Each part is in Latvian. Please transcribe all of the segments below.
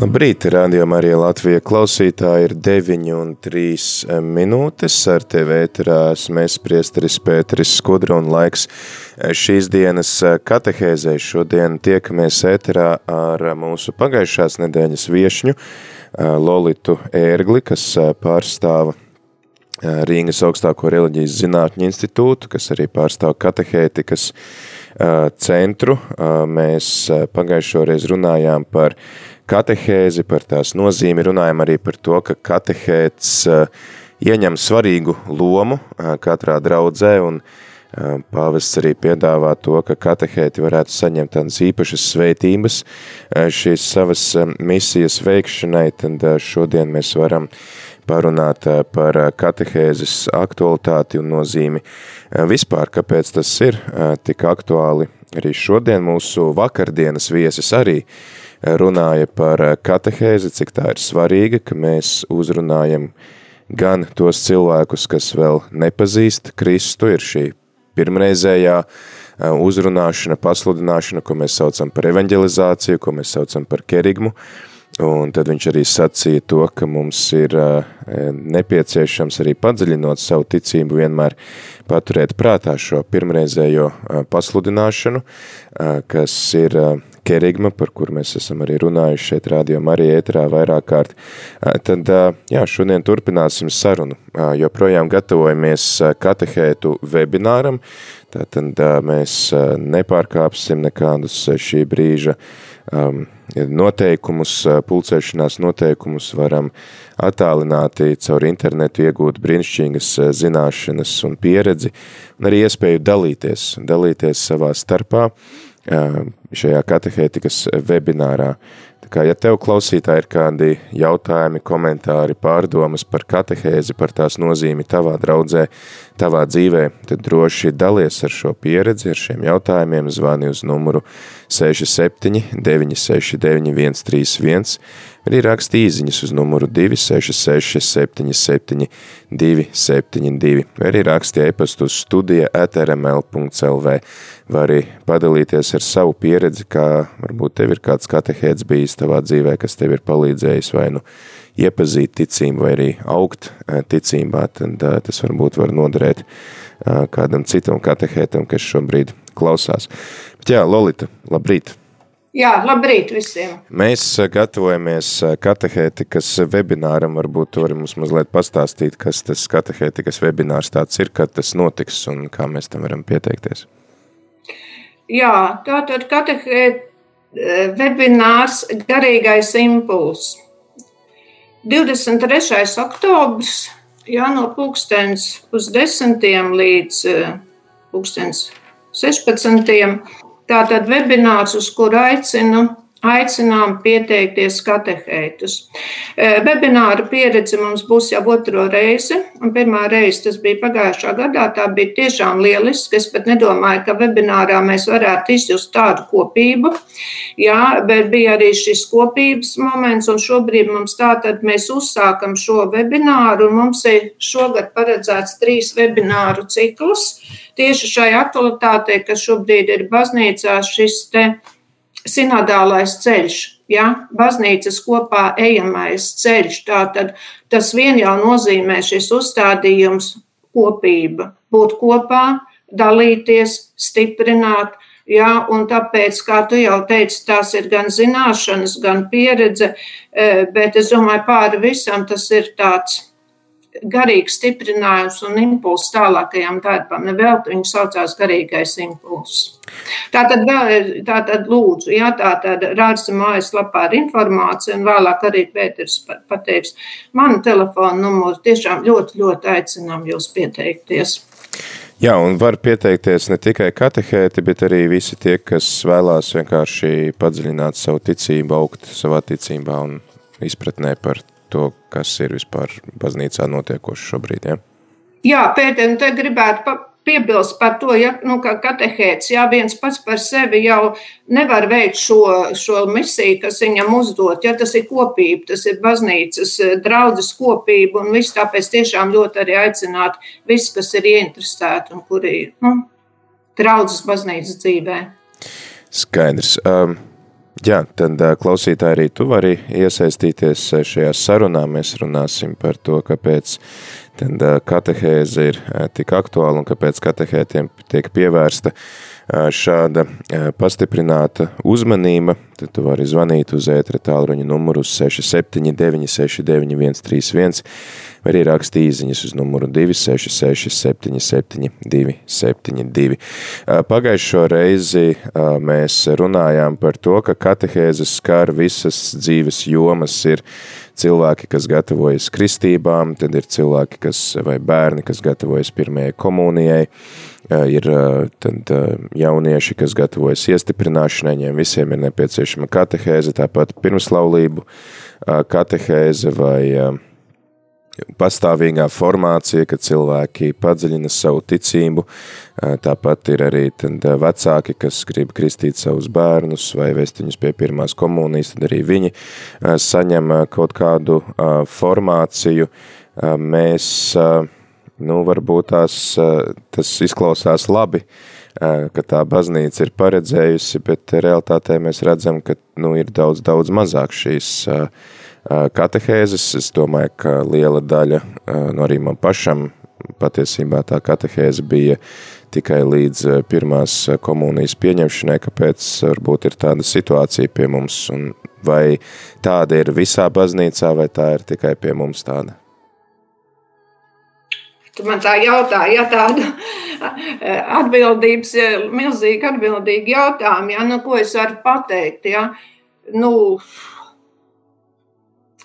Labrīt, rādījumā arī Latvija klausītāji ir 9 un 3 minūtes. Ar tevi ēterās mēs priesteris Pēteris Skudra un laiks šīs dienas katehēzē. Šodien tiekamies ēterā ar mūsu pagājušās nedēļas viešņu Lolitu Ērgli, kas pārstāva Rīgas augstāko reliģijas zinātņu institūtu, kas arī pārstāv katehētikas centru. Mēs pagājušo reizi runājām par katehēzi, par tās nozīmi, runājam arī par to, ka katehēts ieņem svarīgu lomu katrā draudzē un Pāvests arī piedāvā to, ka katehēti varētu saņemt tādas īpašas sveitības šīs savas misijas veikšanai, tad šodien mēs varam parunāt par katehēzes aktualitāti un nozīmi vispār, kāpēc tas ir tik aktuāli. Arī šodien mūsu vakardienas viesis arī uh, runāja par eh, katehēzi, cik tā ir svarīga, ka mēs uzrunājam gan tos cilvēkus, kas vēl nepazīst Kristu, ir šī pirmreizējā eh, uzrunāšana, pasludināšana, ko mēs saucam par evanģelizāciju, ko mēs saucam par kerigmu, un tad viņš arī sacīja to, ka mums ir eh, nepieciešams arī padziļinot savu ticību vienmēr paturēt prātā šo pirmreizējo pasludināšanu, kas ir kerigma, par kur mēs esam arī runājuši šeit rādījumā arī ēterā vairāk kārt, tad jā, šodien turpināsim sarunu. Joprojām gatavojamies katehētu webināram, tātad mēs nepārkāpsim nekādus šī brīža um, noteikumus, pulcēšanās noteikumus. Varam attālināti caur internetu iegūt brīnišķīgas zināšanas un pieredzi, un arī iespēju dalīties, dalīties savā starpā, šajā katehētikas webinārā. Tā kā, ja tev klausītāji ir kādi jautājumi, komentāri, pārdomas par katehēzi, par tās nozīmi tavā draudzē, tavā dzīvē, tad droši dalies ar šo pieredzi, ar šiem jautājumiem, zvani uz numuru 67 969 131, arī raksti īziņas uz numuru 266 77 272, vai arī raksti e-pastu uz studija etrml.lv vai arī padalīties ar savu pieredzi, kā varbūt tev ir kāds katehēts bijis tavā dzīvē, kas tev ir palīdzējis vai nu iepazīt ticību vai arī augt ticībā, tad tas varbūt var noderēt kādam citam katehētam, kas šobrīd klausās. Bet jā, Lolita, labrīt! Jā, labrīt visiem! Mēs gatavojamies katehētikas webināram, varbūt tu vari mums mazliet pastāstīt, kas tas katehētikas webinārs tāds ir, kad tas notiks un kā mēs tam varam pieteikties. Jā, tātad katehēt eh, webinārs garīgais impulss. 23. oktobrs, jā, no pulkstens pusdesmitiem līdz eh, pulkstens 16. Tātad webinārs, uz kuru aicinu aicinām pieteikties katehētus. Webināra pieredze mums būs jau otro reizi, un pirmā reize tas bija pagājušā gadā. Tā bija tiešām lieliska. Es pat nedomāju, ka webinārā mēs varētu izjust tādu kopību. Jā, bet bija arī šis kopības moments, un šobrīd mums tātad mēs uzsākam šo webināru, un mums ir šogad paredzēts trīs webināru ciklus. Tieši šai aktualitātei, kas šobrīd ir baznīcā, šis te sinodālais ceļš, ja, baznīcas kopā ejamais ceļš. Tātad tas vien jau nozīmē šis uzstādījums kopība, būt kopā, dalīties, stiprināt. Ja, un tāpēc, kā tu jau teici, tās ir gan zināšanas, gan pieredze, eh, bet es domāju, pāri visam tas ir tāds garīgs stiprinājums un impulss tālākajam darbam. Nevelti viņu saucās garīgais impulss. Tātad, vēl, tātad lūdzu, jā, tātad rādsa mājaslapā ar informāciju, un vēlāk arī Pēters pateiks manu telefonu numuru. Tiešām ļoti, ļoti aicinām jūs pieteikties. Jā, un var pieteikties ne tikai katehēti, bet arī visi tie, kas vēlās vienkārši padziļināt savu ticību, augt savā ticībā un izpratnē par to, kas ir vispār baznīcā notiekoši šobrīd. Ja? Jā, Pēter, te gribētu pa piebilst par to, ja, nu, ka katehēts jā, viens pats par sevi jau nevar veikt šo, šo misiju, kas viņam uzdot. Ja, tas ir kopība, tas ir baznīcas eh, draudzes kopība, un viss tāpēc tiešām ļoti arī aicināt visus, kas ir ieinteresēti un kuri nu, draudzes baznīcas dzīvē. Skaidrs. Um, jā, tad uh, klausītāji arī tu vari iesaistīties uh, šajā sarunā. Mēs runāsim par to, kāpēc katehēze ir tik aktuāla un kāpēc katehētiem tiek pievērsta šāda pastiprināta uzmanība, tad tu vari zvanīt uz ētra tālruņa numuru 679 691 31 vai arī raksti īziņas uz numuru 266 77 272. Pagājušo reizi mēs runājām par to, ka katehēzes skar visas dzīves jomas ir cilvēki, kas gatavojas kristībām, tad ir cilvēki, kas, vai bērni, kas gatavojas pirmajai komunijai, ir tad jaunieši, kas gatavojas iestiprināšanai, viņiem visiem ir nepieciešama katehēze, tāpat pirmslaulību katehēze vai pastāvīgā formācija, kad cilvēki padziļina savu ticību. Tāpat ir arī tad vecāki, kas grib kristīt savus bērnus vai vest viņus pie pirmās komunijas, tad arī viņi saņem kaut kādu formāciju. Mēs, nu, varbūt tās, tas izklausās labi, ka tā baznīca ir paredzējusi, bet realitātē mēs redzam, ka nu, ir daudz, daudz mazāk šīs uh, katehēzes. Es domāju, ka liela daļa no arī man pašam patiesībā tā katehēze bija tikai līdz pirmās komunijas pieņemšanai, kāpēc varbūt ir tāda situācija pie mums, un vai tāda ir visā baznīcā, vai tā ir tikai pie mums tāda? Tu man tā jautāji, ja tāda atbildības, milzīga atbildīga jautājuma, ja, nu, ko es varu pateikt, ja, nu,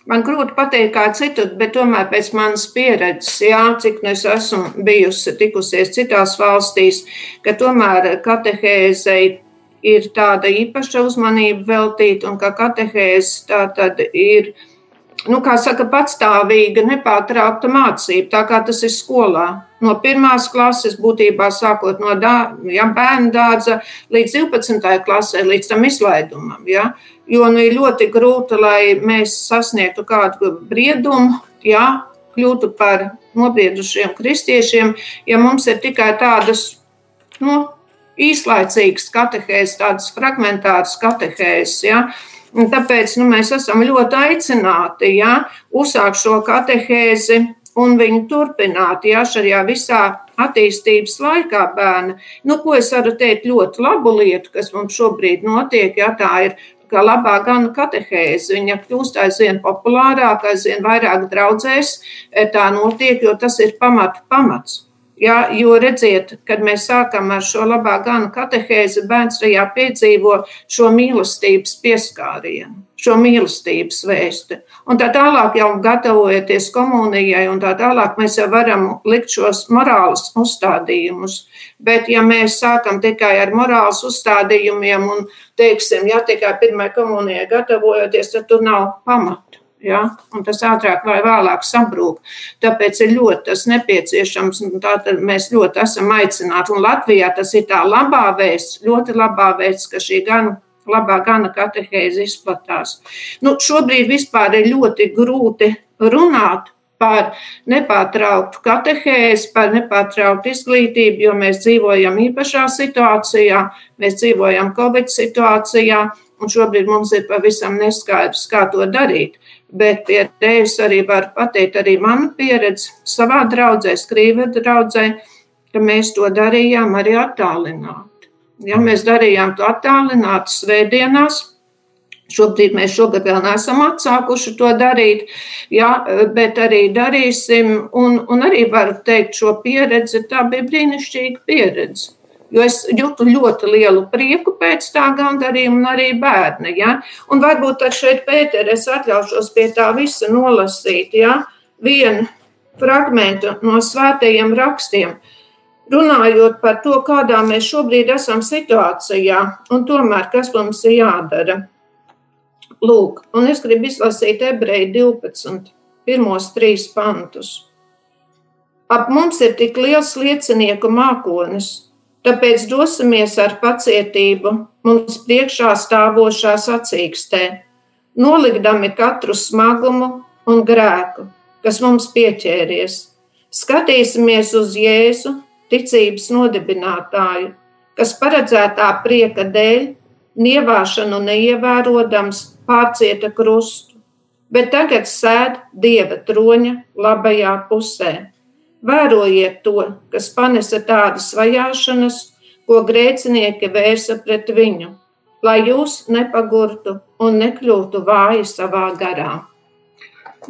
Man grūti pateikt, kā citur, bet tomēr pēc manas pieredzes, jā, cik nu es esmu bijusi tikusies citās valstīs, ka tomēr katehēzei ir tāda īpaša uzmanība veltīta un ka katehēze tā tad ir, nu, kā saka, patstāvīga, nepārtraukta mācība, tā kā tas ir skolā. No pirmās klases, būtībā sākot no dā, ja, bērnu dārza līdz 12. klasē, līdz tam izlaidumam. Ja. Jo nu, ir ļoti grūti, lai mēs sasniegtu kādu briedumu, jā, kļūtu par nobriedušiem kristiešiem, ja mums ir tikai tādas nu, īslaicīgas katehēzes, tādas fragmentāras katehēzes. Ja. Un tāpēc nu, mēs esam ļoti aicināti ja, uzsākt šo katehēzi un viņu turpināt ja, šajā visā attīstības laikā bērna. Nu, ko es varu teikt, ļoti labu lietu, kas mums šobrīd notiek, ja tā ir ka labā gana katehēze, viņa kļūst aizvien populārāka, aizvien vairāk draudzēs, e, tā notiek, jo tas ir pamatu pamats. Ja, jo redziet, kad mēs sākam ar šo labā gana katehēzi, bērns tajā piedzīvo šo mīlestības pieskārienu, šo mīlestības vēsti. Un tā tālāk jau gatavojoties komunijai, un tā tālāk mēs jau varam likt šos morālus uzstādījumus. Bet, ja mēs sākam tikai ar morāles uzstādījumiem un, teiksim, ja tikai pirmai komunijai gatavojoties, tad tur nav pamata. Ja? Un tas ātrāk vai vēlāk sabrūk. Tāpēc ir ļoti nepieciešams. Tātad mēs ļoti esam aicināti. Un Latvijā tas ir tā labā vēsts, ļoti labā vēsts, ka šī gan labā gana katehēze izplatās. Nu, šobrīd vispār ir ļoti grūti runāt par nepārtrauktu katehēzi, par nepārtrauktu izglītību, jo mēs dzīvojam īpašā situācijā, mēs dzīvojam Covid situācijā, un šobrīd mums ir pavisam neskaidrs, kā to darīt. Bet pie tevis arī var pateikt arī manu pieredzi savā draudzē, skrīve draudzē, ka mēs to darījām arī attālināti. Ja mēs darījām to attālināti svētdienās, Šobrīd mēs šogad vēl neesam atsākuši to darīt, ja, bet arī darīsim. Un, un arī varu teikt, šo pieredzi tā bija brīnišķīga pieredze. Jo es jūtu ļoti lielu prieku pēc tā gandarījuma, un arī bērni. Ja? Un varbūt tad šeit, Pēter, es atļaušos pie tā visa nolasīt ja? vienu fragment no svētajiem rakstiem. runājot par to, kādā mēs šobrīd esam situācijā, un tomēr kas mums ir jādara. Lūk, un es gribu izlasīt ebreju 12, pirmos trīs pantus. Ap mums ir tik liels liecinieku mākonis, tāpēc dosimies ar pacietību mums priekšā stāvošā sacīkstē, nolikdami katru smagumu un grēku, kas mums pieķēries. Skatīsimies uz Jēzu, ticības nodibinātāju, kas paredzētā prieka dēļ, nievāšanu neievērodams, pārcieta krustu, bet tagad sēž dieva troņa labajā pusē. Vērojiet to, kas panesa tādas vajāšanas, ko grēcinieki vērsa pret viņu, lai jūs nepagurtu un nekļūtu vāji savā garā.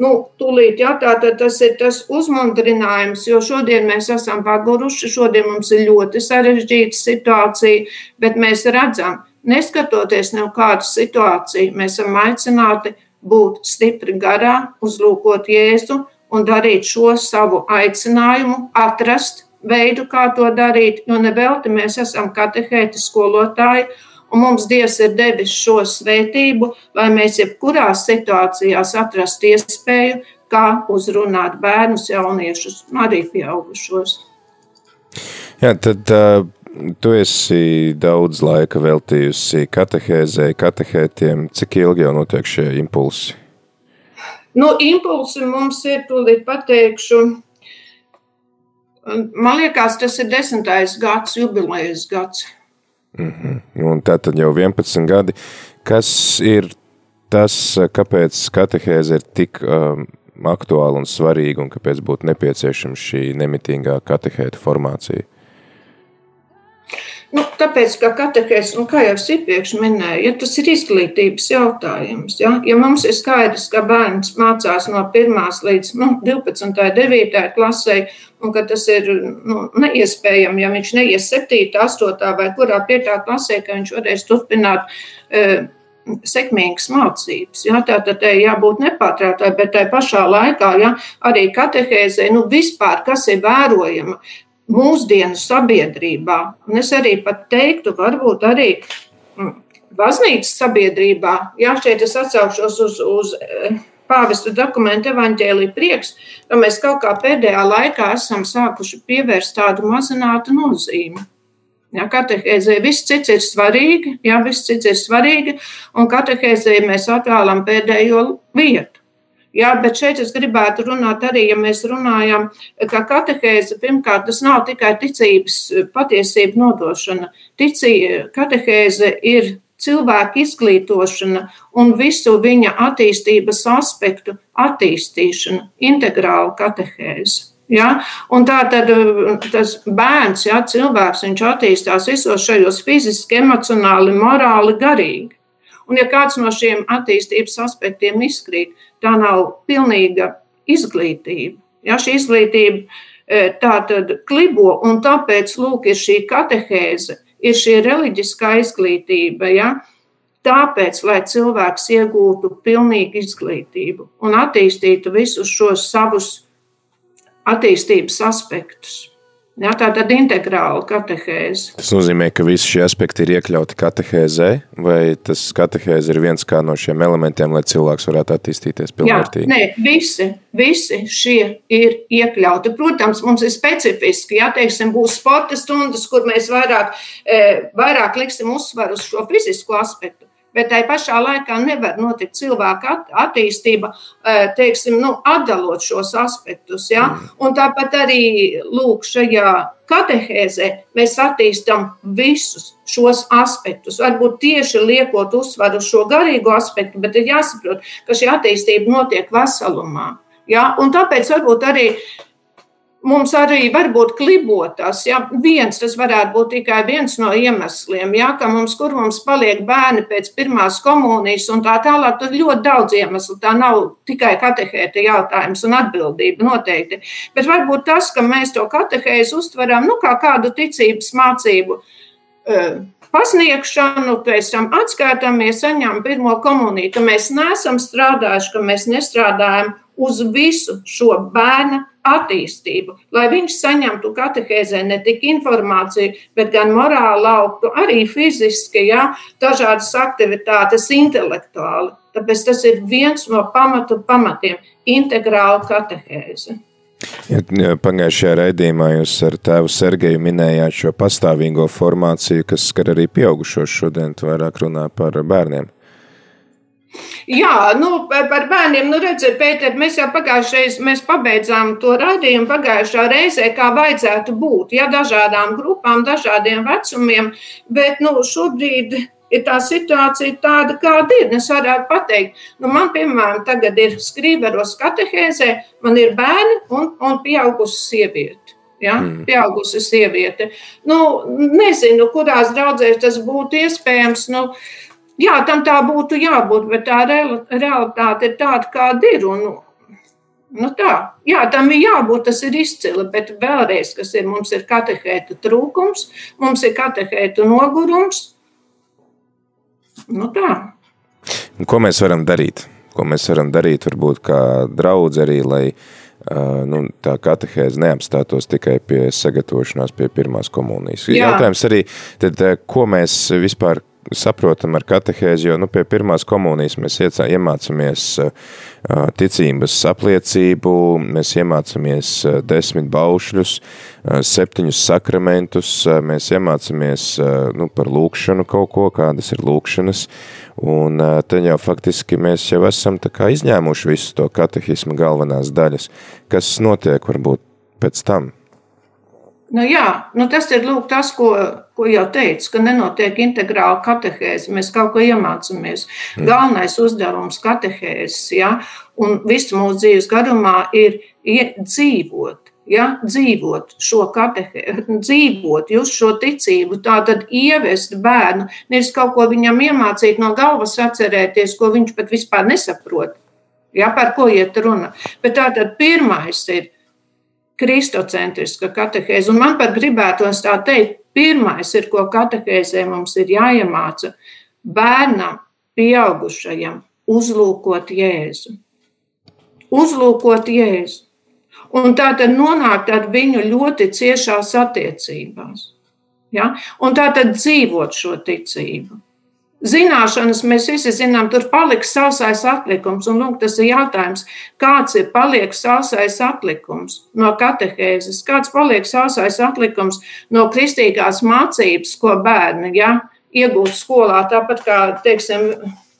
Nu, tūlīt, jā, tātad tas ir tas uzmundrinājums, jo šodien mēs esam paguruši, šodien mums ir ļoti sarežģīta situācija, bet mēs redzam, neskatoties ne kādu situāciju, mēs esam aicināti būt stipri garā, uzlūkot Jēzu un darīt šo savu aicinājumu, atrast veidu, kā to darīt, jo nevelti mēs esam katehēti skolotāji, un mums Dievs ir devis šo svētību, lai mēs jebkurās situācijās atrastu iespēju, kā uzrunāt bērnus, jauniešus un arī pieaugušos. Jā, tad uh, tu esi daudz laika veltījusi katehēzē, katehētiem. Cik ilgi jau notiek šie impulsi? Nu, impulsi mums ir, tūlīt pateikšu, man liekas, tas ir desmitais gads, jubilejas gads. Mm -hmm. Un tā tad jau 11 gadi. Kas ir tas, kāpēc katehēze ir tik um, aktuāla un svarīga un kāpēc būtu nepieciešama šī nemitīgā katehēta formācija? Nu, tāpēc, ka katehēs, nu, kā jau es iepriekš minēju, ja tas ir izglītības jautājums. Ja, ja mums ir skaidrs, ka bērns mācās no 1 līdz nu, 12, 9 klasē, un ka tas ir nu, neiespējami, ja viņš neies 7, 8 vai kurā 5 klasē, ka viņš varēs turpināt. E, sekmīgas mācības. Ja, tā tad tai jābūt nepārtrauktai, bet tai pašā laikā ja, arī katehēzē, nu vispār, kas ir vērojama, mūsdienu sabiedrībā, un es arī pat teiktu, varbūt arī mm, baznīcas sabiedrībā, jā, šeit es atsaukšos uz, uz eh, pāvesta dokumentu evaņģēlī prieks, ka mēs kaut kā pēdējā laikā esam sākuši pievērst tādu mazinātu nozīmi. Ja, katehēzē viss cits ir svarīgi, ja viss cits ir svarīgi, un katehēzē mēs atvēlam pēdējo vietu. Jā, bet šeit es gribētu runāt arī, ja mēs runājam, ka katehēze pirmkārt tas nav tikai ticības patiesība nodošana. Ticī, katehēze ir cilvēka izglītošana un visu viņa attīstības aspektu attīstīšana, integrāla katehēze. Ja? Un tā tad tas bērns, ja, cilvēks, viņš attīstās visos šajos fiziski, emocionāli, morāli, garīgi. Un, ja kāds no šiem attīstības aspektiem izkrīt, tā nav pilnīga izglītība. Ja, šī izglītība e, tā tad klibo, un tāpēc lūk, ir šī katehēze, ir šī reliģiskā izglītība. Ja, tāpēc, lai cilvēks iegūtu pilnīgu izglītību un attīstītu visus šos savus attīstības aspektus. Jā, tā tad integrāla katehēze. Tas nozīmē, ka visi šie aspekti ir iekļauti katehēzē, vai tas katehēze ir viens kā no šiem elementiem, lai cilvēks varētu attīstīties pilnvērtīgi? Jā, nē, visi, visi šie ir iekļauti. Protams, mums ir specifiski, ja teiksim, būs sporta stundas, kur mēs vairāk, eh, vairāk liksim uzsvaru uz šo fizisko aspektu bet tai pašā laikā nevar notikt cilvēka attīstība, eh, teiksim, nu, atdalot šos aspektus. Ja? Mm. Un tāpat arī lūk, šajā katehēzē mēs attīstām visus šos aspektus. Varbūt tieši liekot uzsvaru uz šo garīgo aspektu, bet ir jāsaprot, ka šī attīstība notiek veselumā. Ja? Un tāpēc varbūt arī mums arī var būt klibotas. Ja? Viens tas varētu būt tikai viens no iemesliem, ja? ka mums, kur mums paliek bērni pēc pirmās komunijas un tā tālāk, tad ļoti daudz iemeslu. Tā nav tikai katehēta jautājums un atbildība noteikti. Bet varbūt tas, ka mēs to katehēzi uztveram nu, kā kādu ticības mācību. Uh, pasniegšanu, pēc tam atskaitāmies, saņemam pirmo komuniju, ka mēs neesam strādājuši, ka mēs nestrādājam uz visu šo bērnu attīstību, lai viņš saņemtu katehēzē ne tikai informāciju, bet gan morāli augtu, arī fiziski, ja, dažādas aktivitātes intelektuāli. Tāpēc tas ir viens no pamatu pamatiem - integrāla katehēze. Pagājušajā raidījumā jūs ar tēvu Sergeju minējāt šo pastāvīgo formāciju, kas skar arī pieaugušos šodien, vairāk runā par bērniem. Jā, nu, par bērniem, nu, redziet, Pēter, mēs jau pagājušajā mēs pabeidzām to raidījumu pagājušā reizē, kā vajadzētu būt, ja dažādām grupām, dažādiem vecumiem, bet, nu, šobrīd ir tā situācija tāda, kāda ir. Es varētu pateikt, nu, man, piemēram, tagad ir skrīveros katehēzē, man ir bērni un, un pieaugusi sieviete. Ja? Mm. Pieaugusi sieviete. Nu, nezinu, kurās draudzēs tas būtu iespējams. Nu, uh, Jā, tam tā būtu jābūt, bet tā realitāte ir tāda, kāda ir. Un, nu tā, jā, tam ir jābūt, tas ir izcili, bet vēlreiz, kas ir, mums ir katehēta trūkums, mums ir katehēta nogurums. Nu tā. Ko mēs varam darīt? Ko mēs varam darīt, varbūt kā draudz arī, lai nu, tā katehēze neapstātos tikai pie sagatavošanās pie pirmās komunijas. Jā. Jautājums arī, tad, ko mēs vispār saprotam ar katehēzi, jo nu, pie pirmās komunijas mēs iemācāmies ticības apliecību, mēs iemācāmies desmit baušļus, septiņus sakramentus, mēs iemācāmies nu, par lūkšanu kaut ko, kādas ir lūkšanas, un te jau faktiski mēs jau esam tā kā izņēmuši visu to katehismu galvenās daļas, kas notiek varbūt pēc tam. Nu, jā, nu tas ir lūk, tas, ko, ko jau teicu, ka nenotiek integrāla katehēze. Mēs kaut ko iemācāmies. Mm. Galvenais uzdevums katehēzes, ja, un visu mūsu dzīves garumā ir dzīvot. Ja, dzīvot šo katehēzi, dzīvot jūs šo ticību, tā tad ievest bērnu, nevis kaut ko viņam iemācīt no galvas atcerēties, ko viņš pat vispār nesaprot. Ja, par ko iet runa? Bet tā tad pirmais ir kristocentriska katehēze. Un man pat gribētos tā teikt, pirmais ir, ko katehēzē mums ir jāiemāca bērnam, pieaugušajam, uzlūkot Jēzu. Uzlūkot Jēzu. Un tā tad nonākt ar viņu ļoti ciešās attiecībās. Ja? Un tā tad dzīvot šo ticību. Zināšanas mēs visi zinām, tur paliks sausais atlikums. Un, lūk, tas ir jautājums, kāds ir paliek sausais atlikums no katehēzes, kāds paliek sausais atlikums no kristīgās mācības, ko bērni ja, iegūst skolā, tāpat kā, teiksim,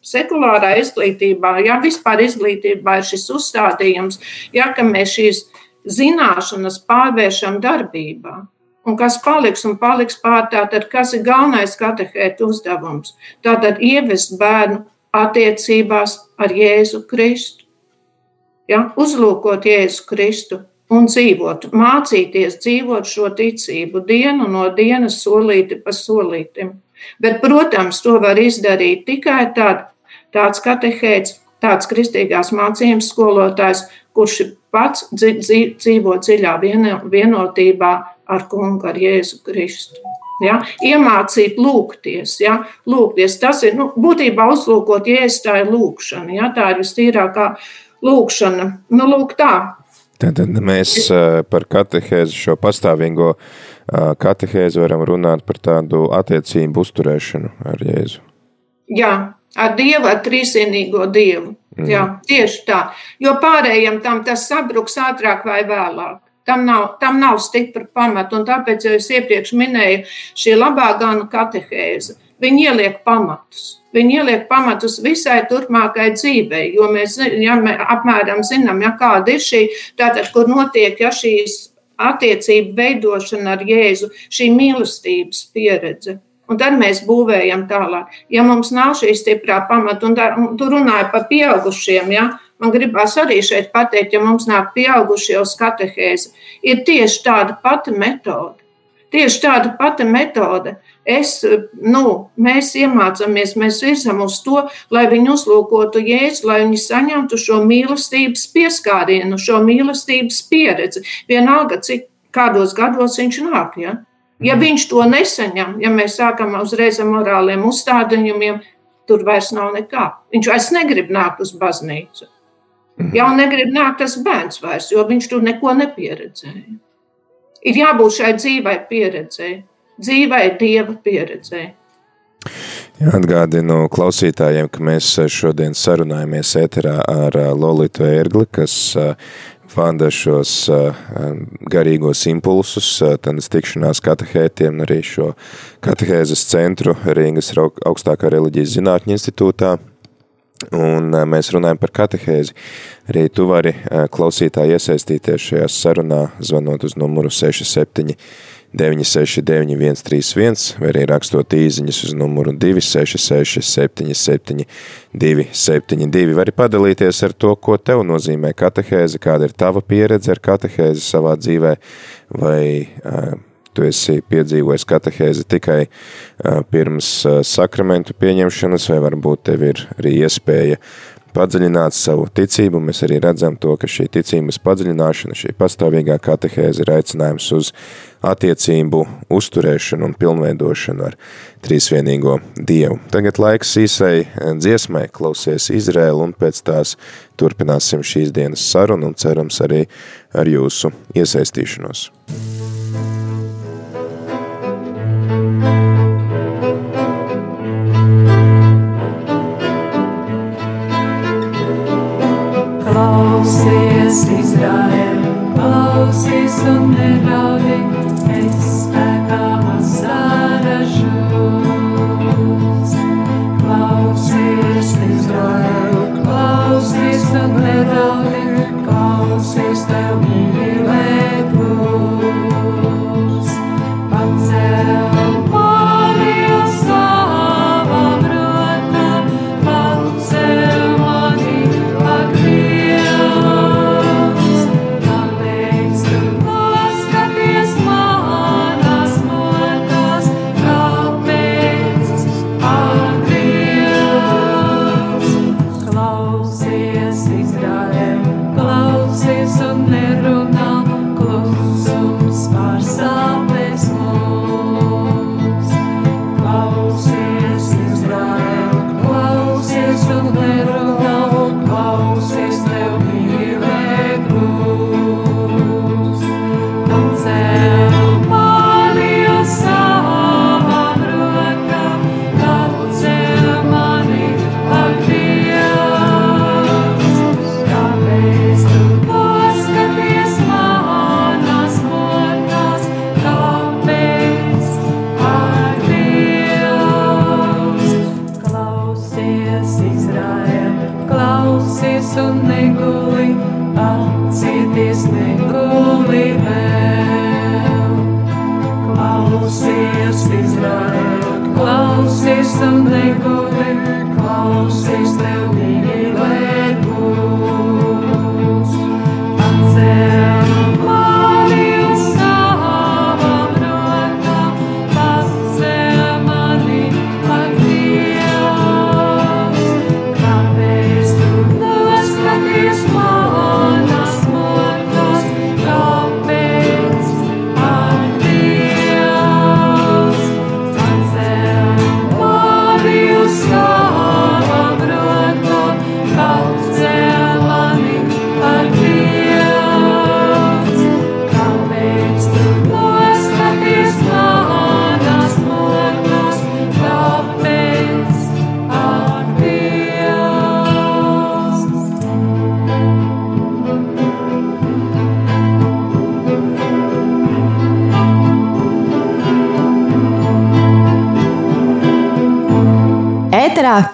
sekulārā izglītībā, ja vispār izglītībā ir šis uzstādījums, ja, ka mēs šīs zināšanas pārvēršam darbībā. Un kas paliks un paliks pār tātad, kas ir galvenais katehēta uzdevums? Tātad ievest bērnu attiecībās ar Jēzu Kristu. Ja? Uzlūkot Jēzu Kristu un dzīvot, mācīties dzīvot šo ticību dienu no dienas, solīti pa solītim. Bet, protams, to var izdarīt tikai tād, tāds katehēts, tāds kristīgās mācības skolotājs, kurš pats dzīvo dziļā vienotībā ar kungu, ar Jēzu Kristu. Ja? Iemācīt lūgties, ja? lūgties. Tas ir nu, būtībā uzlūkot, jēzus, tā ir lūkšana. Ja? Tā ir vistīrākā lūkšana. Nu, lūk, tā. Tad mēs par katehēzi, šo pastāvīgo eh, katehēzi varam runāt par tādu attiecību uzturēšanu ar Jēzu. Jā, ar Dievu, ar trīsienīgo Dievu. Mm. Jā, tieši tā. Jo pārējiem tam tas sabruks ātrāk vai vēlāk. Tam nav, tam nav stipra pamata, un tāpēc jau es iepriekš minēju šī labā gana katehēze. Viņi ieliek pamatus. Viņi ieliek pamatus visai turpmākai dzīvei, jo mēs ja, apmēram zinām, ja, kāda ir šī, tātad, kur notiek ja, šīs attiecību veidošana ar Jēzu, šī mīlestības pieredze. Un tad mēs būvējam tālāk. Ja mums nav šī stiprā pamata, un, tā, un tu runāji par pieaugušiem, ja, man gribās arī šeit pateikt, ja mums nāk pieaugušie uz katehēzi, ir tieši tāda pati metode. Tieši tāda pati metode. Es, nu, mēs iemācāmies, mēs virzam uz to, lai viņi uzlūkotu jēzu, lai viņi saņemtu šo mīlestības pieskārienu, šo mīlestības pieredzi. Vienalga, cik kādos gados viņš nāk. Ja? Ja mhm. viņš to nesaņem, ja mēs sākam uzreiz ar morāliem uzstādījumiem, tur vairs nav nekā. Viņš vairs negrib nākt uz baznīcu. Jau negrib nākt tas bērns vairs, jo viņš tur neko nepieredzēja. Ir jābūt šai dzīvai pieredzēji, dzīvai dieva pieredzēji. Atgādinu klausītājiem, ka mēs šodien sarunājamies ēterā ar Lolitu Ērgli, kas vada šos garīgos impulsus, tādas tikšanās katehētiem, arī šo katehēzes centru Rīgas augstākā reliģijas zinātņu institūtā. Un mēs runājam par katehēzi. Arī tu vari klausītāji iesaistīties šajā sarunā, zvanot uz numuru 67 969 131 vai arī rakstot īziņas uz numuru 266 77 272. Vari padalīties ar to, ko tev nozīmē katehēze, kāda ir tava pieredze ar katehēzi savā dzīvē, vai uh, tu esi piedzīvojis katehēzi tikai pirms sakramentu pieņemšanas, vai varbūt tev ir arī iespēja padziļināt savu ticību. Mēs arī redzam to, ka šī ticības padziļināšana, šī pastāvīgā katehēze ir aicinājums uz attiecību uzturēšanu un pilnveidošanu ar trīsvienīgo Dievu. Tagad laiks īsai dziesmai, klausies Izrēlu un pēc tās turpināsim šīs dienas sarunu un cerams arī ar jūsu iesaistīšanos. Klausies,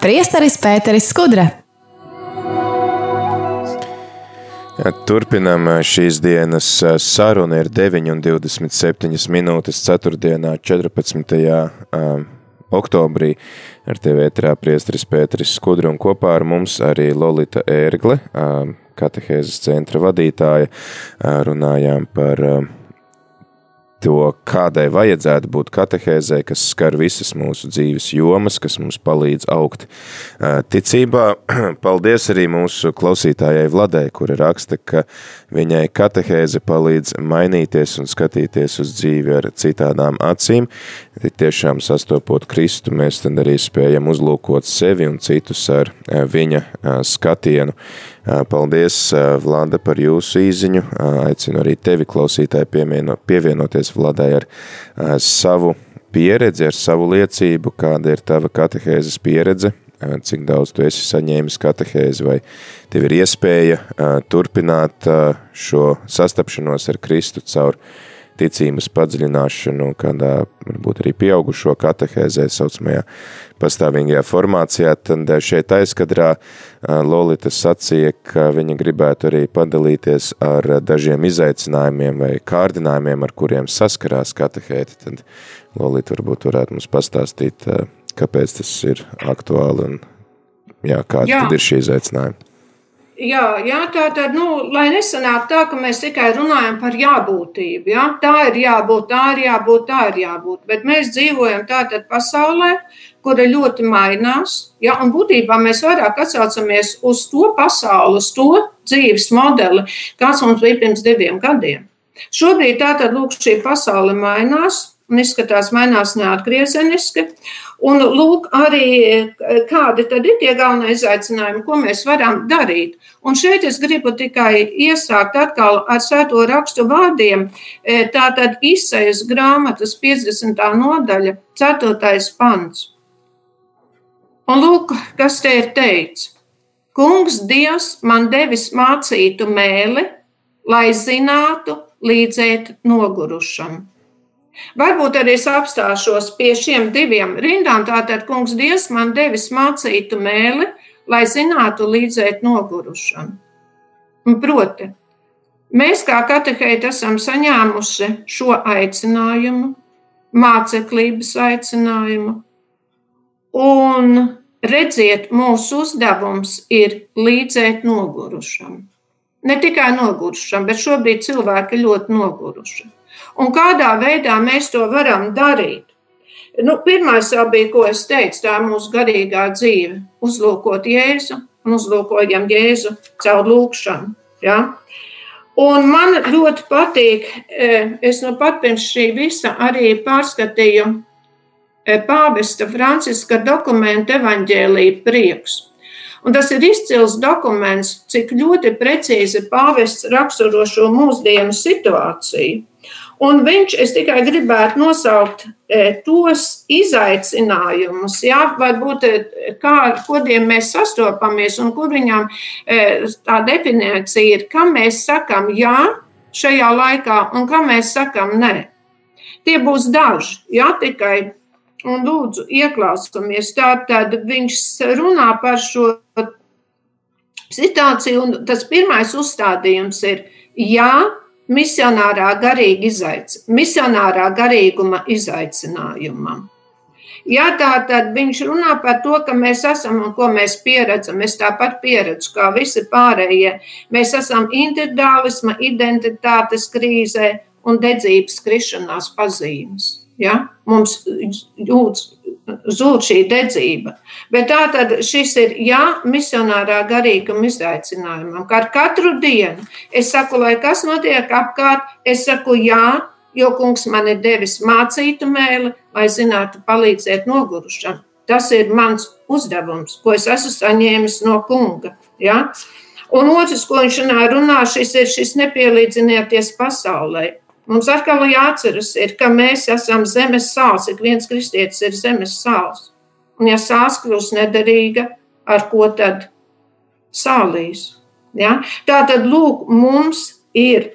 priesteris Pēteris Skudra. Turpinam šīs dienas sarunu. Ir 9,27 minūtes 4. 14. oktobrī. Ar tevi ētrā priesteris Pēteris Skudra un kopā ar mums arī Lolita Ērgle, katehēzes centra vadītāja. Runājām par to, kādai vajadzētu būt katehēzē, kas skar visas mūsu dzīves jomas, kas mums palīdz augt ticībā. Paldies arī mūsu klausītājai Vladai, kura raksta, ka viņai katehēze palīdz mainīties un skatīties uz dzīvi ar citādām acīm. Tiešām sastopot Kristu, mēs tad arī spējam uzlūkot sevi un citus ar viņa skatienu Paldies, Vlada, par jūsu īziņu. Aicinu arī tevi, klausītāji, pievieno, pievienoties Vladai ar savu pieredzi, ar savu liecību, kāda ir tava katehēzes pieredze, cik daudz tu esi saņēmis katehēzi, vai tev ir iespēja turpināt šo sastapšanos ar Kristu caur ticības padziļināšanu, kādā varbūt arī pieaugušo katehēzē, saucamajā pastāvīgajā formācijā, tad šeit aizkadrā Lolita sacīja, ka viņa gribētu arī padalīties ar dažiem izaicinājumiem vai kārdinājumiem, ar kuriem saskarās katehēti, tad Lolita varbūt varētu mums pastāstīt, kāpēc tas ir aktuāli un jā, kādi jā. tad ir šī izaicinājumi. Jā, jā, tā tad, nu, lai nesanāk tā, ka mēs tikai runājam par jābūtību. Jā? Tā ir jābūt, tā ir jābūt, tā ir jābūt. Bet mēs dzīvojam tādā pasaulē, kura ļoti mainās. Jā, un būtībā mēs vairāk atsaucamies uz to pasauli, uz to dzīves modeli, kāds mums bija pirms diviem gadiem. Šobrīd tātad, lūk, šī pasaule mainās un izskatās mainās neatgriezeniski. Un lūk, arī kādi tad ir tie galvenie izaicinājumi, ko mēs varam darīt. Un šeit es gribu tikai iesākt atkal ar sēto rakstu vārdiem. E, tā tad izsejas grāmatas 50. nodaļa, 4. pants. Un lūk, kas te ir teikts. Kungs Dievs man devis mācītu mēli, lai zinātu līdzēt nogurušam. Varbūt arī es apstāšos pie šiem diviem rindām. Tātad, kungs, Dievs man devis mācītu mēli, lai zinātu līdzēt nogurušam. Un proti, mēs kā kateheiti esam saņēmuši šo aicinājumu, māceklības aicinājumu, un redziet, mūsu uzdevums ir līdzēt nogurušam. Ne tikai nogurušam, bet šobrīd cilvēki ļoti noguruši. Un kādā veidā mēs to varam darīt? Nu, Pirmā jau bija, ko es teicu, tā ir mūsu garīgā dzīve. Uzlūkot Jēzu un uzlūkojam Jēzu caur lūkšanu. Ja? Un man ļoti patīk, e, es nu pat pirms šī visa arī pārskatīju e, pāvesta Franciska dokumentu evaņģēlīja prieks. Un tas ir izcils dokuments, cik ļoti precīzi pāvests raksturo šo mūsdienu situāciju. Un viņš, es tikai gribētu nosaukt e, tos izaicinājumus, jā, varbūt e, kā, ar kuriem mēs sastopamies un kur viņām e, tā definīcija ir, kam mēs sakam jā šajā laikā un kam mēs sakam nē. Tie būs daži, jā, tikai un lūdzu ieklausamies. Tātad viņš runā par šo situāciju, un tas pirmais uzstādījums ir jā, misionārā, garīga izaic, misionārā garīguma izaicinājumam. Ja tā tad viņš runā par to, ka mēs esam un ko mēs pieredzam. Es tāpat pieredzu, kā visi pārējie. Mēs esam individuālisma, identitātes krīzē un dedzības krišanās pazīmes. Ja? Mums jūtas zūd šī dedzība. Bet tā tad šis ir jā, misionārā garīguma izaicinājumam. Kā ar katru dienu es saku, lai kas notiek apkārt, es saku jā, jo kungs man ir devis mācītu mēli, lai zinātu palīdzēt nogurušam. Tas ir mans uzdevums, ko es esmu saņēmis no kunga. Ja? Un otrs, ko viņš runā, šis ir šis nepielīdzināties pasaulē. Mums atkal jāatceras, ir, ka mēs esam zemes sāls. Ik viens kristietis ir zemes sāls. Un, ja sāls kļūs nederīga, ar ko tad sālīs? Ja? Tā tad, lūk, mums ir.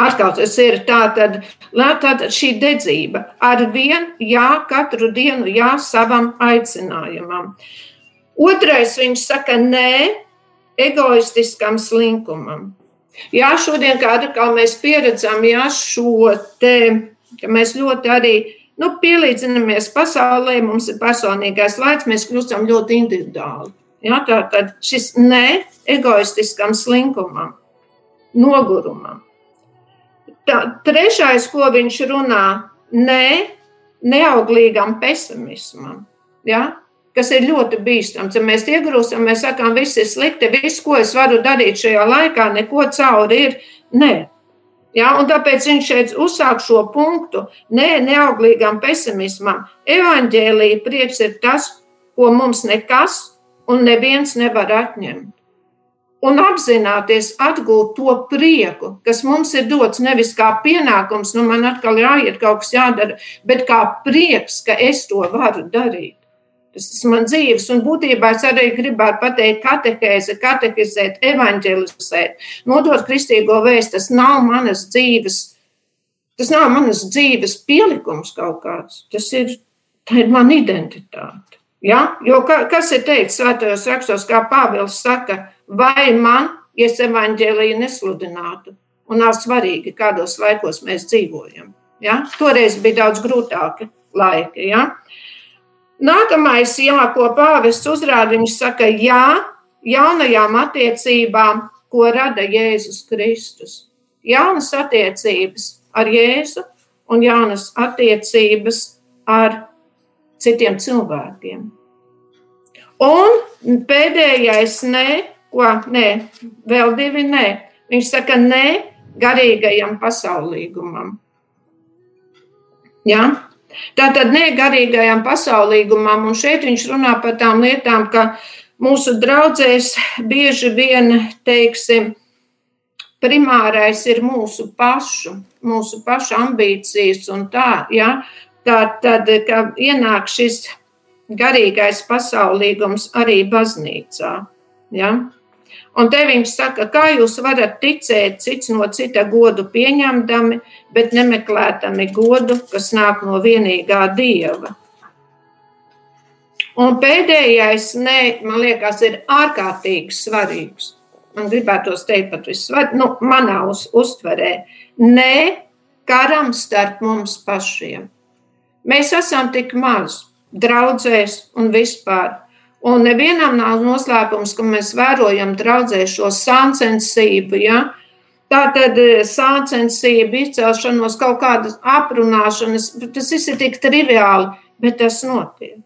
Atkal tas ir tātad, tātad šī dedzība. Ar vienu jā, katru dienu jā savam aicinājumam. Otrais viņš saka nē egoistiskam slinkumam. Jā, šodien, kāda, kā mēs pieredzam, jā, šo te, ka mēs ļoti arī nu, pielīdzinamies pasaulē, mums ir personīgais laiks, mēs kļūstam ļoti individuāli. Jā, tā tad šis ne egoistiskam slinkumam, nogurumam. Tā, trešais, ko viņš runā, ne neauglīgam pesimismam. Ja? Kas ir ļoti bīstams. Ja mēs iegrūstam, mēs sakām, viss ir slikti, viss, ko es varu darīt šajā laikā, neko cauri ir. Nē. Ja, un tāpēc viņš šeit uzsāk šo punktu, ne neauglīgam pesimismam. Evanģēlīja prieks ir tas, ko mums nekas un neviens nevar atņemt. un apzināties, atgūt to prieku, kas mums ir dots nevis kā pienākums, nu man atkal jāiet kaut kas jādara, bet kā prieks, ka es to varu darīt. Tas ir mans dzīves, un būtībā es arī gribētu pateikt, katehēze, katehizēt, evanģelizēt, nodot kristīgo vēstu. Tas nav manas dzīves, tas nav manas dzīves pielikums kaut kāds. Tas ir, ir mana identitāte. Ja? Jo kas ir teikts svētajos rakstos, kā Pāvils saka, vai man, ja es evaņģēlīju nesludinātu, un nav svarīgi, kādos laikos mēs dzīvojam. Ja? Toreiz bija daudz grūtāki laiki. Ja? Nākamais, jā, ko pāvests uzrāda, viņš saka, jā, jaunajām attiecībām, ko rada Jēzus Kristus. Jaunas attiecības ar Jēzu un jaunas attiecības ar citiem cilvēkiem. Un pēdējais nē, ko nē, vēl divi nē. Viņš saka nē garīgajam pasaulīgumam. Ja? Tā tad nē garīgajam pasaulīgumam, un šeit viņš runā par tām lietām, ka mūsu draudzēs bieži vien, teiksim, primārais ir mūsu pašu, mūsu pašu ambīcijas un tā, ja, Tā tad, kad ienāk šis garīgais pasaulīgums arī baznīcā. Ja? Un te viņš saka, kā jūs varat ticēt cits no cita godu pieņemdami, bet nemeklētami godu, kas nāk no vienīgā dieva. Un pēdējais, ne, man liekas, ir ārkārtīgi svarīgs. Man gribētos teikt, pat vissvarīgākais, nu, manā uz, uztverē, ne karam starp mums pašiem. Mēs esam tik maz, draudzēs un vispār. Un nevienam nav noslēpums, ka mēs vērojam draudzē šo sāncensību. Ja? Tā tad e, sāncensība, izcelšanos, kaut kādas aprunāšanas, tas viss ir tik triviāli, bet tas notiek.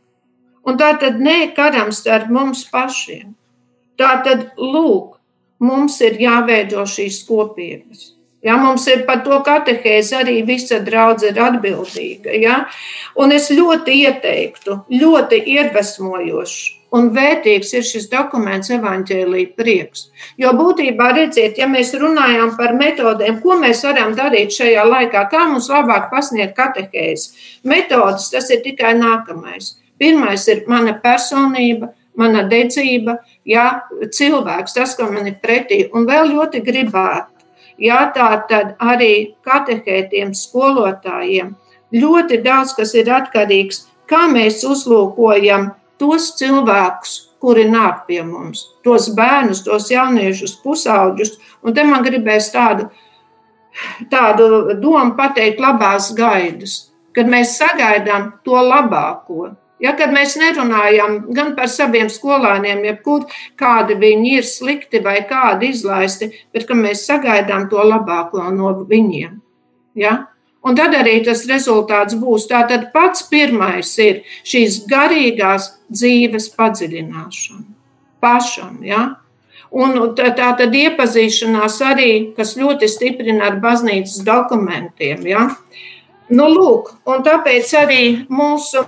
Un tā tad ne karam starp mums pašiem. Tā tad lūk, mums ir jāveido šīs kopības. Ja, mums ir par to katehēzi arī visa draudze ir atbildīga. Ja? Un es ļoti ieteiktu, ļoti iedvesmojoši un vērtīgs ir šis dokuments, evanģēlīja prieks. Jo būtībā, redziet, ja mēs runājam par metodēm, ko mēs varam darīt šajā laikā, kā mums labāk pasniegt katehēzi, metodas tas ir tikai nākamais. Pirmais ir mana personība, mana dedzība, ja, cilvēks, tas, kas man ir pretī, un vēl ļoti gribētu Jā, tā tad arī katehētiem, skolotājiem ļoti daudz kas ir atkarīgs, kā mēs uzlūkojam tos cilvēkus, kuri nāk pie mums, tos bērnus, tos jauniešus, pusauģus. Un te man gribēs tādu, tādu domu pateikt, labās gaidas, kad mēs sagaidām to labāko. Ja, kad mēs nerunājam gan par saviem skolāniem, jebkur kādi viņi ir slikti vai kādi izlaisti, bet mēs sagaidām to labāko no viņiem. Ja? Un tad arī tas rezultāts būs. Tātad pats pirmais ir šīs garīgās dzīves padziļināšana pašam. Ja? Un tā, tā tad iepazīšanās arī, kas ļoti stiprina ar baznīcas dokumentiem. Ja? Nu, lūk, un tāpēc arī mūsu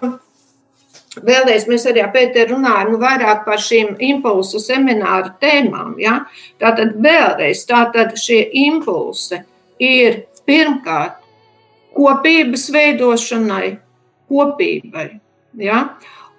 Vēlreiz mēs arī Pēter runājam nu, vairāk par šīm impulsu semināru tēmām. Ja? Tātad vēlreiz tātad šie impulsi ir pirmkārt kopības veidošanai, kopībai. Ja?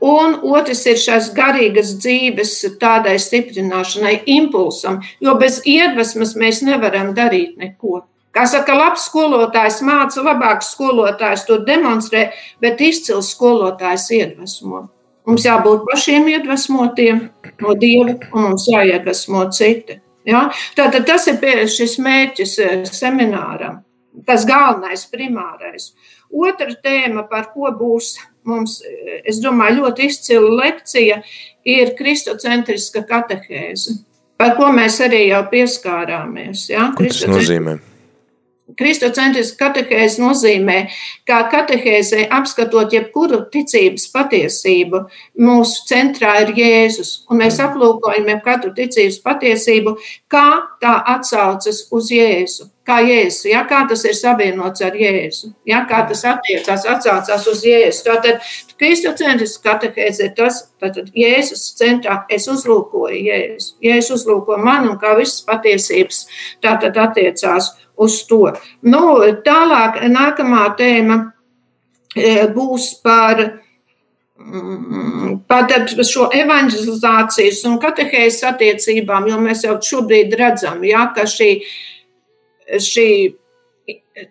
Un otrs ir šīs garīgas dzīves tādai stiprināšanai, impulsam, jo bez iedvesmas mēs nevaram darīt neko. Kā saka, labs skolotājs māca, labāks skolotājs to demonstrē, bet izcils skolotājs iedvesmo. Mums jābūt pašiem iedvesmotiem no Dieva, un mums jāiedvesmo citi. Ja? Tātad tas ir šis mērķis eh, semināram, tas galvenais, primārais. Otra tēma, par ko būs mums, es domāju, ļoti izcila lekcija, ir kristocentriska katehēze, par ko mēs arī jau pieskārāmies. Ja? Ko tas nozīmē? Kristocentriska katehēze nozīmē, ka katehēzē apskatot jebkuru ticības patiesību, mūsu centrā ir Jēzus. Un mēs aplūkojam katru ticības patiesību, kā tā atsaucas uz Jēzu, kā Jēzus, ja, kā tas ir savienots ar Jēzu, ja, kā tas attiecās, atsaucās uz Jēzu. Tātad kristocentrisks katehēze ir tas, tātad Jēzus centrā es uzlūkoju Jēzu, Jēzus uzlūko man un kā visas patiesības tātad attiecās uz to. Nu, tālāk nākamā tēma e, būs par mm, Tātad šo evanģelizācijas un katehēzes attiecībām, jo mēs jau šobrīd redzam, ja, ka šī šī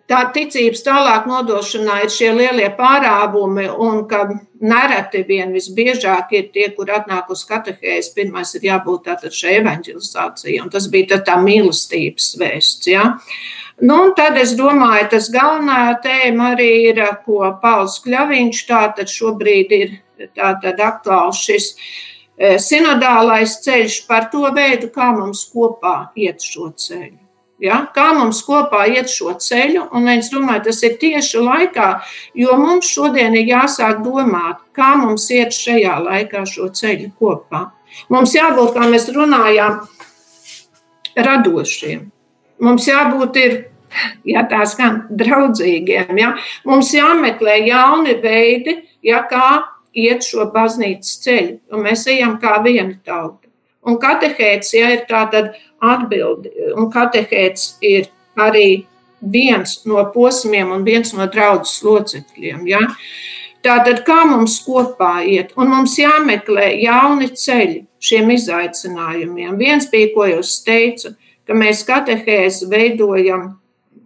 tā ticības tālāk nodošanā ir šie lielie pārāvumi, un ka nereti vien visbiežāk ir tie, kur atnāk uz katehēzi, pirmais ir jābūt tātad šai evanģelizācijai, un tas bija tā mīlestības vēsts, ja. Nu, un tad es domāju, tas galvenā tēma arī ir, ko Pauls Kļaviņš tātad šobrīd ir tātad aktuāls šis eh, sinodālais ceļš par to veidu, kā mums kopā iet šo ceļu. Ja? Kā mums kopā iet šo ceļu, un es domāju, tas ir tieši laikā, jo mums šodien ir jāsāk domāt, kā mums iet šajā laikā šo ceļu kopā. Mums jābūt, kā mēs runājām, radošiem. Mums jābūt ir, ja tā skan, draudzīgiem. Ja? Mums jāmeklē jauni veidi, ja, kā iet šo baznīcas ceļu, un mēs ejam kā viena tauta. Un katehēts ja, ir tātad atbildi, un katehēts ir arī viens no posmiem un viens no draudzes locekļiem. Ja. Tātad, kā mums kopā iet, un mums jāmeklē jauni ceļi šiem izaicinājumiem. Viens bija, ko jūs teicu, ka mēs katehēzi veidojam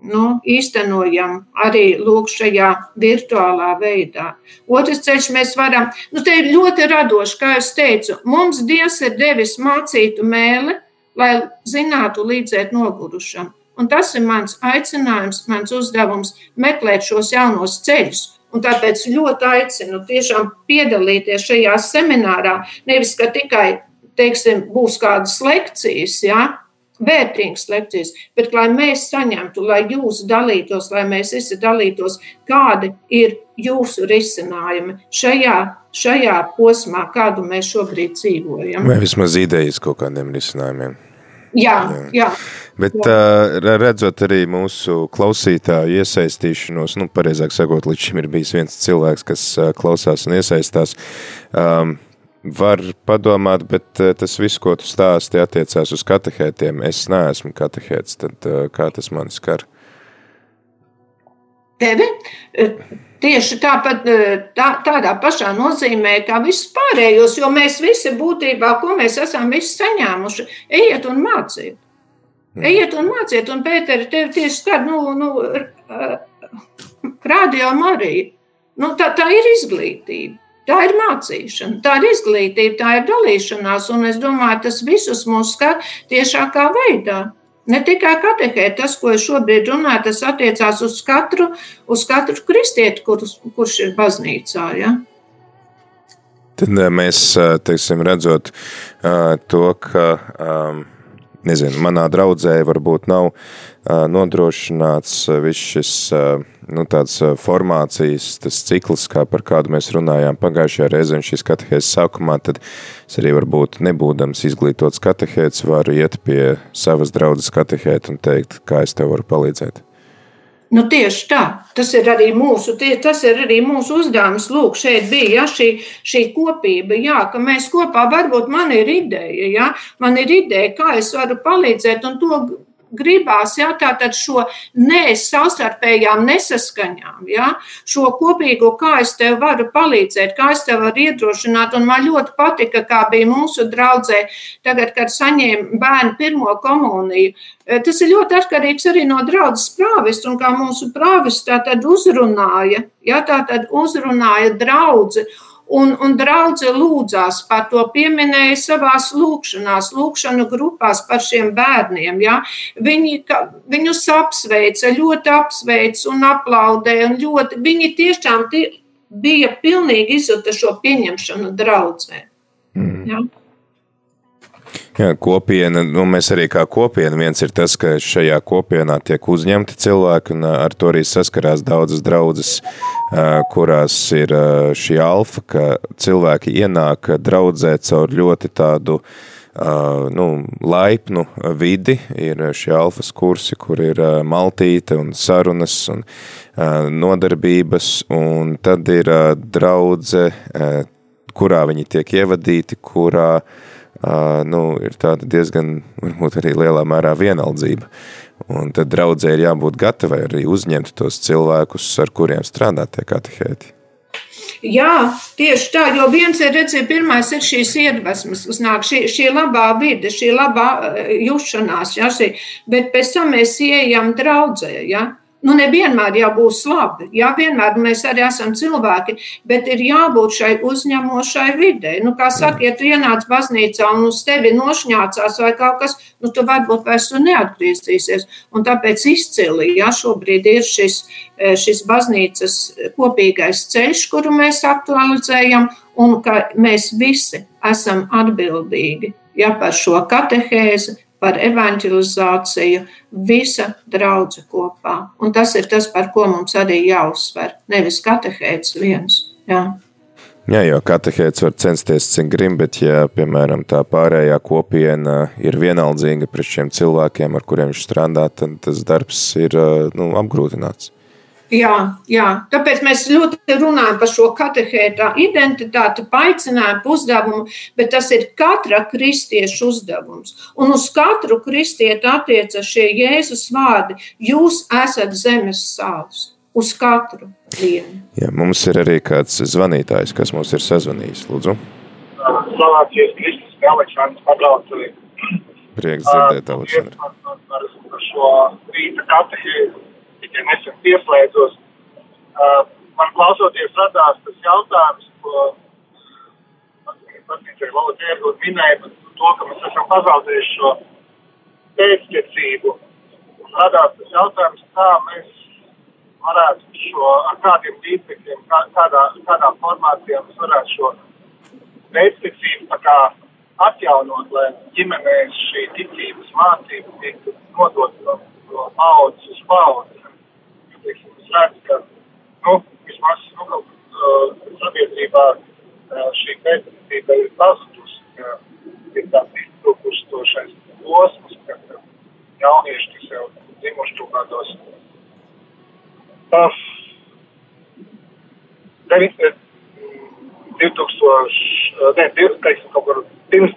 nu, īstenojam arī lūk, šajā virtuālā veidā. Otrs ceļš mēs varam, nu, te ir ļoti radoši, kā es teicu, mums Dievs ir devis mācītu mēli, lai zinātu līdzēt nogurušam. Un tas ir mans aicinājums, mans uzdevums meklēt šos jaunos ceļus. Un tāpēc ļoti aicinu tiešām piedalīties šajā seminārā. Nevis, ka tikai teiksim, būs kādas lekcijas, ja, vērtīgas lekcijas, bet lai mēs saņemtu, lai jūs dalītos, lai mēs visi dalītos, kādi ir jūsu risinājumi šajā, šajā posmā, kādu mēs šobrīd dzīvojam. Vai vismaz idejas kaut kādiem risinājumiem. Jā, jā. jā. Bet jā. redzot arī mūsu klausītāju iesaistīšanos, nu, pareizāk sakot, līdz šim ir bijis viens cilvēks, kas klausās un iesaistās, um, var padomāt, bet eh, tas viss, ko tu stāsti, attiecās uz katehētiem. Es neesmu katehēts, tad eh, kā tas mani skar? Tevi? Eh, tieši tāpat, tā, tādā pašā nozīmē, kā visus pārējos, jo mēs visi būtībā, ko mēs esam visi saņēmuši, ejiet un māciet. Mm. Ejiet un māciet, un Pēteri, tev tieši skar, nu, nu radio Marija. Nu, tā, tā ir izglītība. Tā ir mācīšana, tā ir izglītība, tā ir dalīšanās, un es domāju, tas visus mūs skar tiešākā veidā. Ne tikai katehēt, tas, ko es šobrīd runāju, tas attiecās uz katru, uz katru kristieti, kur, kurš ir baznīcā. Ja? Tad eh, mēs, eh, teiksim, redzot eh, to, ka, nezinu, manā draudzē varbūt nav nodrošināts viss šis nu, tāds formācijas tas cikls, kā par kādu mēs runājām pagājušajā reizē un šīs katehēzes sākumā, tad es arī varbūt nebūdams izglītots katehēts varu iet pie savas draudzes katehēta un teikt, kā es tev varu palīdzēt. Nu, tieši tā. Tas ir arī mūsu, tie, tas ir arī mūsu uzdevums. Lūk, šeit bija ja, šī, šī kopība, jā, ka mēs kopā, varbūt man ir ideja, ja, man ir ideja, kā es varu palīdzēt, un to gribās, ja, tātad šo ne savstarpējām nesaskaņām, ja, šo kopīgo, kā es tev varu palīdzēt, kā es tev varu iedrošināt. Un man ļoti patika, kā bija mūsu draudzē, tagad, kad saņēma bērnu pirmo komuniju. E, tas ir ļoti atkarīgs arī no draudzes prāvis, un kā mūsu prāvis tā tad uzrunāja, ja tā tad uzrunāja draudzi. Un, un draudzē lūdzās par to, pieminēja savā lūkšanās, lūkšanu grupās par šiem bērniem. Ja? Viņi ka, viņus apsveica, ļoti apsveica un aplaudēja. Un ļoti, viņi tiešām tie, bija pilnīgi izjuta šo pieņemšanu draudzē. Mm. Ja? Jā, kopiena, nu, mēs arī kā kopiena, viens ir tas, ka šajā kopienā tiek uzņemti cilvēki, un ar to arī saskarās daudzas draudzes, kurās ir šī alfa, ka cilvēki ienāk draudzē caur ļoti tādu nu, laipnu vidi, ir šie alfas kursi, kur ir maltīte un sarunas un nodarbības, un tad ir draudze, kurā viņi tiek ievadīti, kurā nu, ir tāda diezgan, varbūt arī lielā mērā vienaldzība. Un tad draudzē ir jābūt gatavai arī uzņemt tos cilvēkus, ar kuriem strādāt tie katehēti. Jā, tieši tā, jo viens ir redzēt, pirmais ir šīs iedvesmas, kas nāk šī, šī labā vide, šī labā jušanās, ja, šī, bet pēc tam mēs ieejam draudzē, ja, Nu, nevienmēr jau būs labi. Jā, vienmēr mēs arī esam cilvēki, bet ir jābūt šai uzņemošai videi. Nu, kā saka, ja tu ienāc baznīcā un uz tevi nošņācās vai kaut kas, nu, tu varbūt vairs tu neatgriezīsies. Un tāpēc izcili, ja šobrīd ir šis, e, šis baznīcas kopīgais ceļš, kuru mēs aktualizējam, un ka mēs visi esam atbildīgi ja, par šo katehēzi, par evanģelizāciju, visa draudzene kopā. Un tas ir tas, par ko mums arī jāuzsver. Nevis katehēts viens. Jā. Jā, jo katehēts var censties, cik grib, bet, ja, piemēram, tā pārējā kopiena ir vienaldzīga pret šiem cilvēkiem, ar kuriem viņš strādā, tad tas darbs ir nu, apgrūtināts. Jā, jā, tāpēc mēs ļoti runājam par šo katehēta identitāti, paicinājumu, uzdevumu, bet tas ir katra kristieša uzdevums. Un uz katru kristieti attiecas šie Jēzus vārdi. Jūs esat zemes sāls. Uz katru vienu. Jā, mums ir arī kāds zvanītājs, kas mums ir sazvanījis. Lūdzu. Slavēts Jēzus Kristus, Aleksandrs Pagalci. Prieks dzirdēt, Aleksandrs. Par šo rīta katehēzi tikai nesen pieslēdzos. Uh, man klausoties radās tas jautājums, ko arī Lola minēja, par to, ka mēs esam pazaudējuši šo pēctecību. Un radās tas jautājums, kā mēs varētu šo, ar kādiem līdzekļiem, kā, kādā, kādā formācijā mēs varētu šo pēctecību tā kā atjaunot, lai ģimenēs šī ticības mācība tiktu nodot no, no paudzes uz paudzi redzu, ka, nu, vismaz, nu, uh, sabiedrībā uh, šī pēcticība ir pazudusi, ka ir tāds iztrūkustošais posms, ka, ka jaunieši, kas jau dzimuši kaut kādos uh, 2000, ne, teiksim, kaut kur pirms,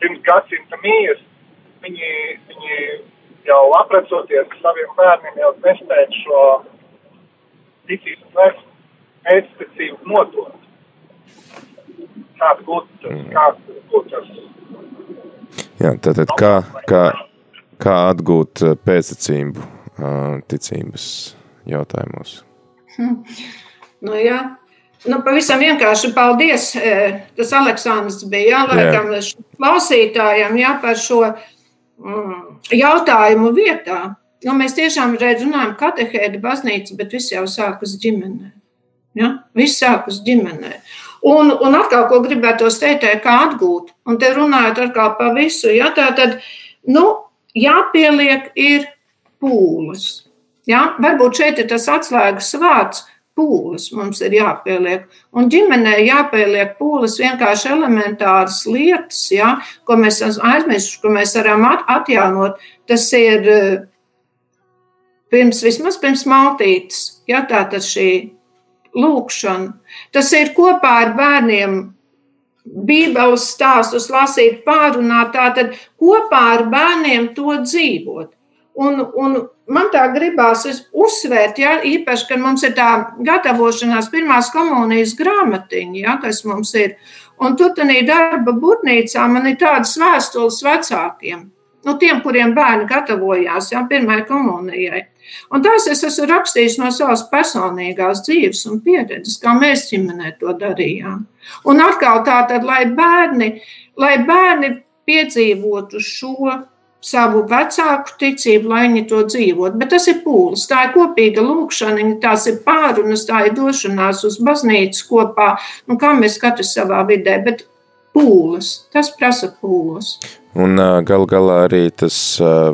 pirms gadsimta mījas, viņi, viņi jau aprecoties saviem bērniem, jau testēt šo ticības vairs pēctecību notot. Kāda būtu tas, mm. kāds būtu tas. Jā, tātad kā, kā, kā atgūt pēctecību ticības jautājumos? Hm. Nu, jā. Nu, pavisam vienkārši paldies. Tas Aleksandrs bija, jā, laikam, klausītājiem, jā, par šo mm, jautājumu vietā. Nu, mēs tiešām runājam, katehēta baznīca, bet viss jau sākas ģimenē. Ja? Viss sākas ģimenē. Un, un atkal, ko gribētu teikt, kā atgūt, un te runājot atkal par visu, ja? tā tad, nu, jāpieliek ir pūles. Ja? Varbūt šeit ir tas atslēgas vārds, pūles mums ir jāpieliek. Un ģimenē jāpieliek pūles vienkārši elementāras lietas, ja, ko mēs esam aizmirsuši, ko mēs varam atjaunot. Tas ir eh, pirms, vismaz pirms maltītes, ja tā tad šī lūkšana. Tas ir kopā ar bērniem. Bībeles stāstus lasīt, pārunāt, tātad kopā ar bērniem to dzīvot. Un, un man tā gribās uzsvērt, ja, īpaši, kad mums ir tā gatavošanās pirmās komunijas grāmatiņa, ja, kas mums ir. Un tur tādā darba būtnīcā man ir tādas vēstules vecākiem, nu, tiem, kuriem bērni gatavojās ja, pirmajai komunijai. Un tās es esmu rakstījis no savas personīgās dzīves un pieredzes, kā mēs ģimenē to darījām. Un atkal tā tad, lai bērni, lai bērni piedzīvotu šo savu vecāku ticību, lai viņi to dzīvot. Bet tas ir pūlis, tā ir kopīga lūkšana, tās ir pārunas, tā ir došanās uz baznīcu kopā, nu, kā mēs katrs savā vidē. Bet pūles. Tas prasa pūles. Un gal galā arī tas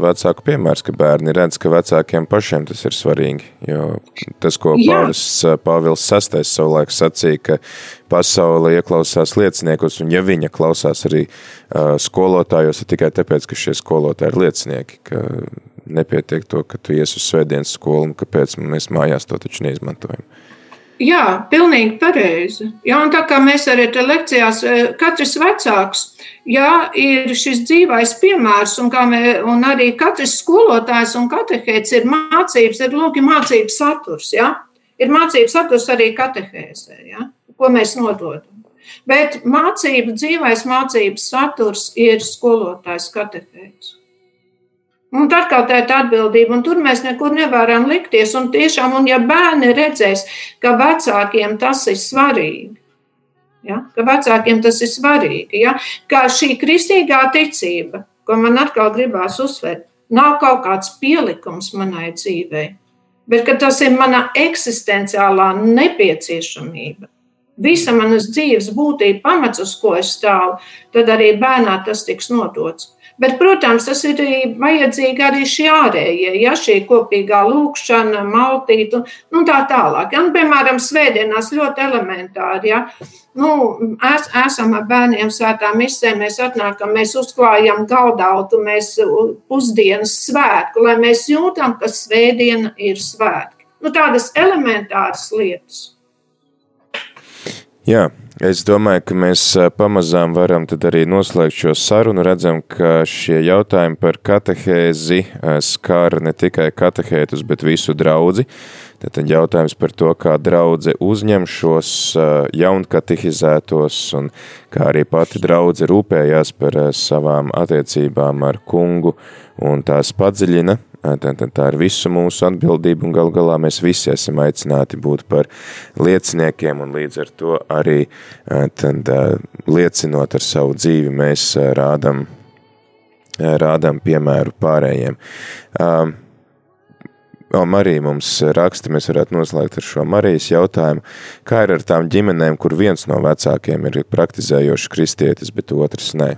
vecāku piemērs, ka bērni redz, ka vecākiem pašiem tas ir svarīgi. Jo tas, ko Pāvis, Pāvils VI savulaik sacīja, ka pasaule ieklausās lieciniekus, un ja viņa klausās arī skolotājos, ir tikai tāpēc, ka šie skolotāji ir liecinieki, ka nepietiek to, ka tu ies uz svētdienas skolu, un kāpēc mēs mājās to taču neizmantojam. Jā, pilnīgi pareizi. Jā, un tā kā mēs arī te lekcijās, eh, katrs vecāks, jā, ir šis dzīvais piemērs, un, mē, un arī katrs skolotājs un katehēts ir mācības, ir lūk, mācības saturs, jā. Ir mācības saturs arī katehēzē, jā, ko mēs nododam. Bet mācība, dzīvais mācības saturs ir skolotājs katehēts. Un kā tā ir atbildība, un tur mēs nekur nevaram likties. Un tiešām, un ja bērni redzēs, ka vecākiem tas ir svarīgi, ja, ka vecākiem tas ir svarīgi, ja, ka šī kristīgā ticība, ko man atkal gribās uzsvērt, nav kaut kāds pielikums manai dzīvei, bet tas ir mana eksistenciālā nepieciešamība. Visa manas dzīves būtība, pamats, uz ko es stāvu, tad arī bērnā tas tiks nodots. Bet, protams, tas ir vajadzīgi arī šie ārējie, ja šī kopīgā lūkšana, maltīte nu, tā tālāk. Un, piemēram, svētdienās ļoti elementāri. Ja, nu, es, esam ar bērniem svētā misē, mēs atnākam, mēs uzklājam galdautu, mēs pusdienas svētku, lai mēs jūtam, ka svētdiena ir svētki. Nu, tādas elementāras lietas. Jā, Es domāju, ka mēs pamazām varam arī noslēgt šo sarunu. Redzam, ka šie jautājumi par katehēzi skar ne tikai katehētus, bet visu draudzi. Tad jautājums par to, kā draudze uzņem šos jaunkatehizētos un kā arī pati draudze rūpējās par savām attiecībām ar kungu un tās padziļina Tā, tā, tā ir visu mūsu atbildība un gal galā mēs visi esam aicināti būt par lieciniekiem un līdz ar to arī tad, liecinot ar savu dzīvi mēs rādam, rādam piemēru pārējiem. O, Marija mums raksta, mēs varētu noslēgt ar šo Marijas jautājumu. Kā ir ar tām ģimenēm, kur viens no vecākiem ir praktizējošs kristietis, bet otrs ne?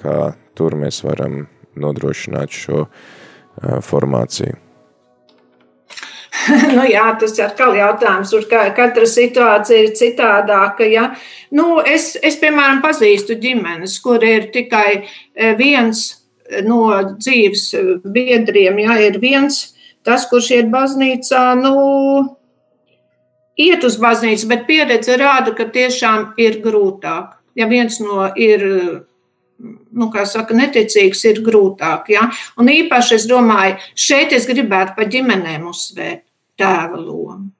Kā tur mēs varam nodrošināt šo uh, formāciju? nu, jā, tas ir atkal jautājums, kur katra situācija ir citādāka. Ja? Nu, es, es, piemēram, pazīstu ģimenes, kur ir tikai viens no dzīves biedriem, ja ir viens, tas, kurš iet baznīcā, nu, iet uz baznīcu, bet pieredze rāda, ka tiešām ir grūtāk. Ja viens no ir nu, kā saka, neticīgs ir grūtāk. Ja? Un īpaši es domāju, šeit es gribētu pa ģimenēm uzsvērt tēva lomu.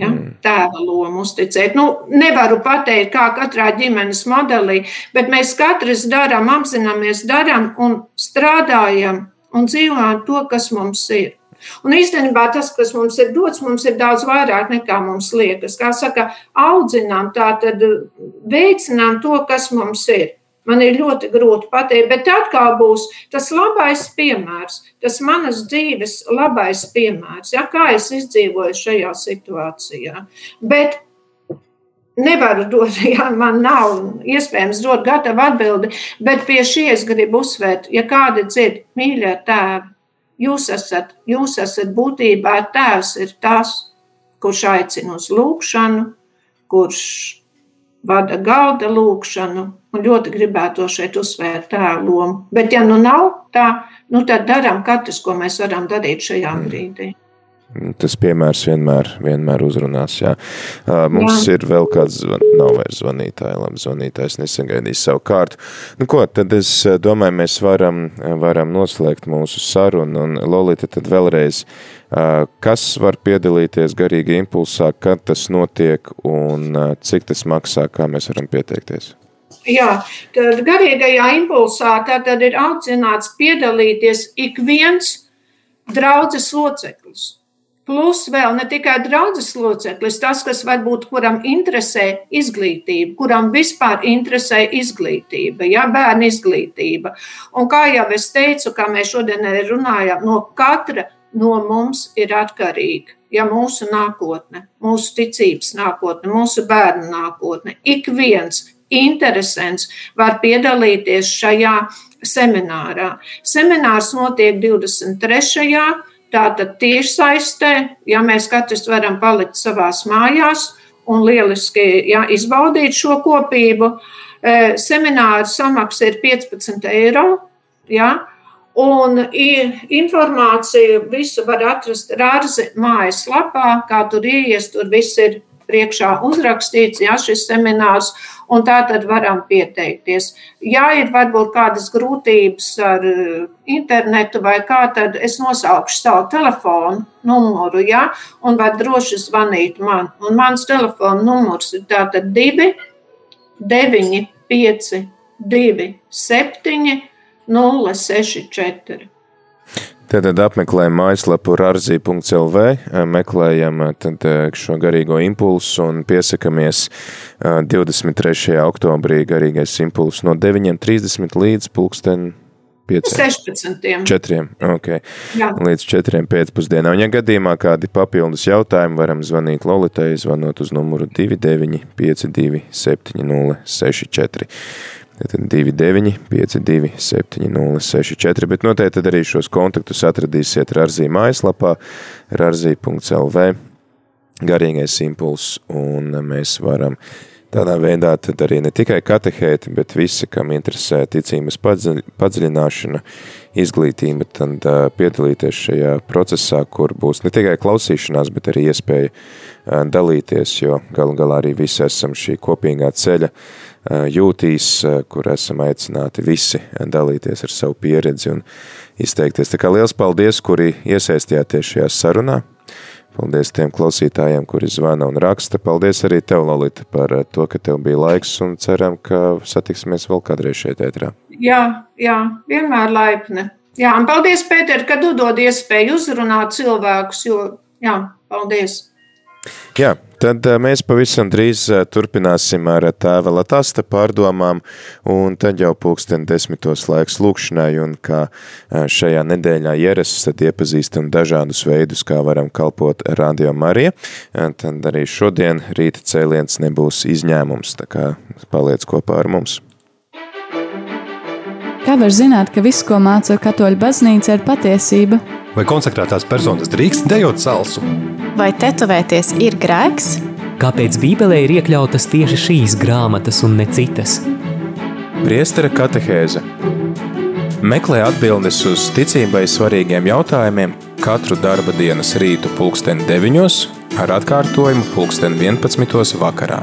Ja? Mm. Tēva lomu uzticēt. Nu, nevaru pateikt, kā katrā ģimenes modelī, bet mēs katrs darām, apzināmies, darām un strādājam un dzīvojam to, kas mums ir. Un īstenībā tas, kas mums ir dots, mums ir daudz vairāk nekā mums liekas. Kā saka, audzinām, tā tad veicinām to, kas mums ir. Man ir ļoti grūti pateikt, bet atkal būs tas labais piemērs, tas manas dzīves labais piemērs, ja, kā es izdzīvoju šajā situācijā. Bet nevaru dot, ja man nav iespējams dot gatavu atbildi, bet pie šī es gribu uzsvērt, ja kādi dzird, mīļie tēvi, jūs esat, jūs esat būtībā tēvs ir tas, kurš aicina uz lūgšanu, kurš vada galda lūgšanu, un ļoti gribētu šeit uzsvērt tēvu lomu. Bet, ja nu nav tā, nu tad darām katrs, ko mēs varam darīt šajā mm. brīdī. Tas piemērs vienmēr, vienmēr uzrunās. Jā. Mums jā. ir vēl kāds, zvan... nav vairs zvanītāji, labi, zvanītājs nesagaidīs savu kārtu. Nu ko, tad es domāju, mēs varam, varam noslēgt mūsu sarunu, un Lolita tad vēlreiz, kas var piedalīties garīgi impulsā, kad tas notiek, un cik tas maksā, kā mēs varam pieteikties? Jā, tad garīgajā impulsā tad ir aicināts piedalīties ik viens draudzes loceklis. Plus vēl ne tikai draudzes loceklis, tas, kas varbūt kuram interesē izglītība, kuram vispār interesē izglītība, ja bērnu izglītība. Un kā jau es teicu, kā mēs šodien arī runājam, no katra no mums ir atkarīga. Ja mūsu nākotne, mūsu ticības nākotne, mūsu bērnu nākotne, ik viens interesants var piedalīties šajā seminārā. Seminārs notiek 23. Tātad tiešsaistē, ja mēs katrs varam palikt savās mājās un lieliski ja, izbaudīt šo kopību. E, semināra samaksa ir 15 eiro. Ja, Un informāciju visu var atrast Rārzi mājaslapā, kā tur ieies, tur viss ir priekšā uzrakstīts, ja šis seminārs, un tā tad varam pieteikties. Ja ir varbūt kādas grūtības ar eh, internetu vai kā, tad es nosaukšu savu telefonu numuru, ja, un var droši zvanīt man. Un mans telefona numurs ir tātad 2, 9, 5, 2, 7, 0, 6, 4. Tad apmeklējam mājaslapu rārzī.lv, meklējam tad šo garīgo impulsu un piesakamies 23. oktobrī garīgais impulss no 9.30 līdz pulksten 5. 16. 4. Okay. Jā. Līdz 4. pēcpusdienā. Un, ja gadījumā kādi papildus jautājumi, varam zvanīt Lolitai, zvanot uz numuru 29 52 7064. Tātad 29, 52, 7064, bet noteikti arī šos kontaktus atradīsiet Rarzī mājaslapā, rarzī.lv, garīgais impulss, un mēs varam tādā veidā tad arī ne tikai katehēti, bet visi, kam interesē ticības padziļināšana, izglītība, tad piedalīties šajā procesā, kur būs ne tikai klausīšanās, bet arī iespēja dalīties, jo galu galā arī visi esam šī kopīgā ceļa jūtīs, kur esam aicināti visi dalīties ar savu pieredzi un izteikties. Tā kā liels paldies, kuri iesaistījāties šajā sarunā. Paldies tiem klausītājiem, kuri zvana un raksta. Paldies arī tev, Lolita, par to, ka tev bija laiks un ceram, ka satiksimies vēl kādreiz šeit ētrā. Jā, jā, vienmēr laipni. Jā, un paldies, Pēter, ka tu dod iespēju uzrunāt cilvēkus, jo, jā, paldies. Jā, tad mēs pavisam drīz turpināsim ar tēva Latāsta pārdomām, un tad jau pulksten desmitos laiks lūkšanai, un kā šajā nedēļā ierasts, tad iepazīstam dažādus veidus, kā varam kalpot Radio Marija, tad arī šodien rīta cēliens nebūs izņēmums, tā kā paliec kopā ar mums. Kā var zināt, ka viss, ko māca katoļu baznīca, ir patiesība? Vai konsekrētās personas drīkst dejot salsu? Vai tetovēties ir grēks? Kāpēc Bībelē ir iekļautas tieši šīs grāmatas un ne citas? Priestera katehēze Meklē atbildes uz ticībai svarīgiem jautājumiem katru darba dienas rītu pulksten 9 ar atkārtojumu pulksten 11 vakarā.